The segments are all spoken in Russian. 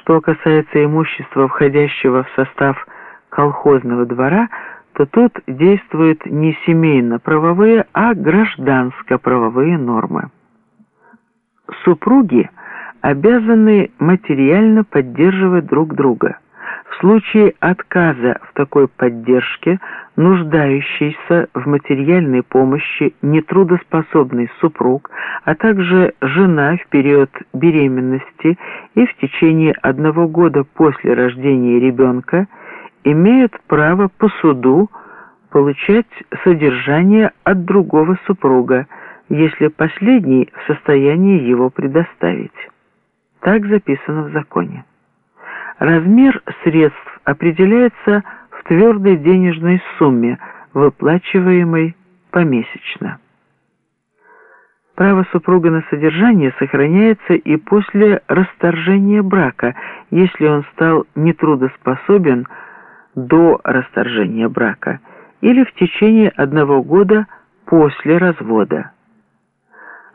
Что касается имущества, входящего в состав колхозного двора, то тут действуют не семейно-правовые, а гражданско-правовые нормы. Супруги обязаны материально поддерживать друг друга. В случае отказа в такой поддержке нуждающийся в материальной помощи нетрудоспособный супруг, а также жена в период беременности и в течение одного года после рождения ребенка имеют право по суду получать содержание от другого супруга, если последний в состоянии его предоставить. Так записано в законе. Размер средств определяется в твердой денежной сумме, выплачиваемой помесячно. Право супруга на содержание сохраняется и после расторжения брака, если он стал нетрудоспособен до расторжения брака или в течение одного года после развода.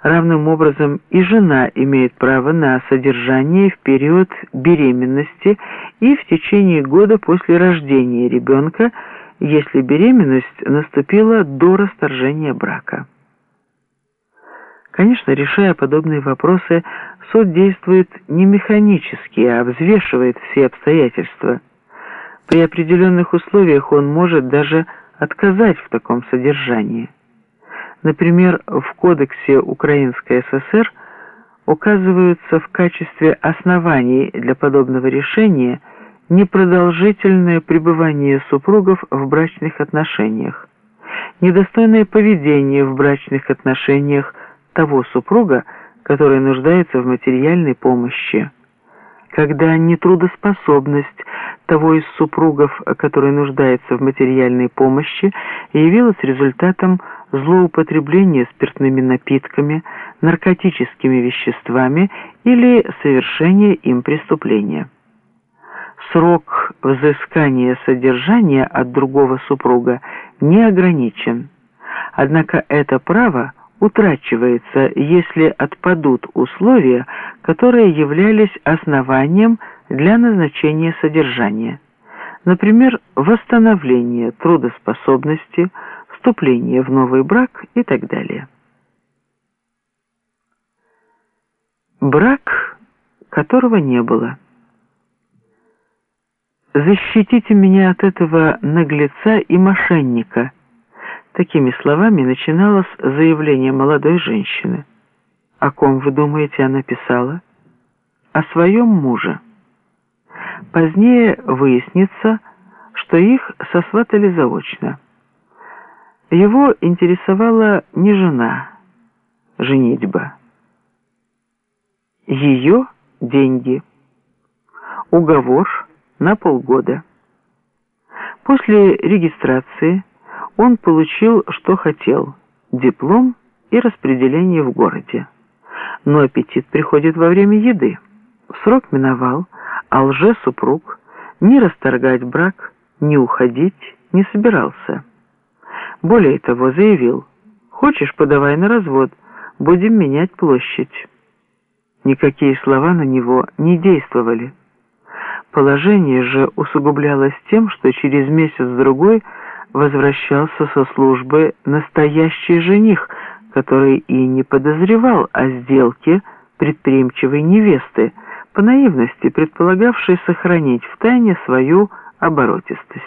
Равным образом и жена имеет право на содержание в период беременности и в течение года после рождения ребенка, если беременность наступила до расторжения брака. Конечно, решая подобные вопросы, суд действует не механически, а взвешивает все обстоятельства. При определенных условиях он может даже отказать в таком содержании. Например, в Кодексе Украинской ССР указываются в качестве оснований для подобного решения непродолжительное пребывание супругов в брачных отношениях, недостойное поведение в брачных отношениях того супруга, который нуждается в материальной помощи, когда нетрудоспособность того из супругов, который нуждается в материальной помощи, явилась результатом злоупотребления спиртными напитками, наркотическими веществами или совершения им преступления. Срок взыскания содержания от другого супруга не ограничен, однако это право утрачивается, если отпадут условия, которые являлись основанием для назначения содержания, например, восстановление трудоспособности, вступление в новый брак и так далее. Брак, которого не было. «Защитите меня от этого наглеца и мошенника», Такими словами начиналось заявление молодой женщины. О ком, вы думаете, она писала? О своем муже. Позднее выяснится, что их сосватали заочно. Его интересовала не жена, женитьба. Ее деньги. Уговор на полгода. После регистрации он получил, что хотел – диплом и распределение в городе. Но аппетит приходит во время еды. Срок миновал, а лже-супруг ни расторгать брак, ни уходить не собирался. Более того, заявил, «Хочешь, подавай на развод, будем менять площадь». Никакие слова на него не действовали. Положение же усугублялось тем, что через месяц-другой – возвращался со службы настоящий жених, который и не подозревал о сделке предприимчивой невесты, по наивности предполагавшей сохранить в тайне свою оборотистость.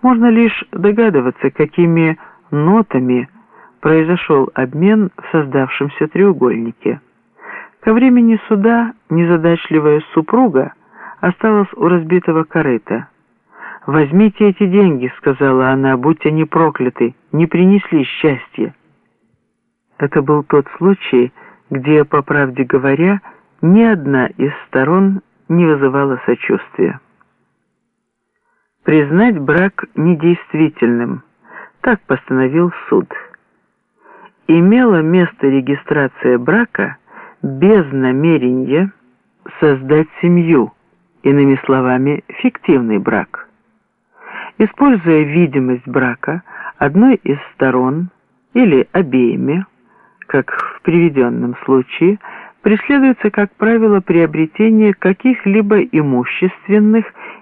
Можно лишь догадываться, какими нотами произошел обмен в создавшемся треугольнике. Ко времени суда незадачливая супруга осталась у разбитого корыта – «Возьмите эти деньги», — сказала она, — «будь они прокляты, не принесли счастья». Это был тот случай, где, по правде говоря, ни одна из сторон не вызывала сочувствия. Признать брак недействительным, так постановил суд. Имела место регистрация брака без намерения создать семью, иными словами, фиктивный брак. Используя видимость брака одной из сторон или обеими, как в приведенном случае, преследуется, как правило, приобретение каких-либо имущественных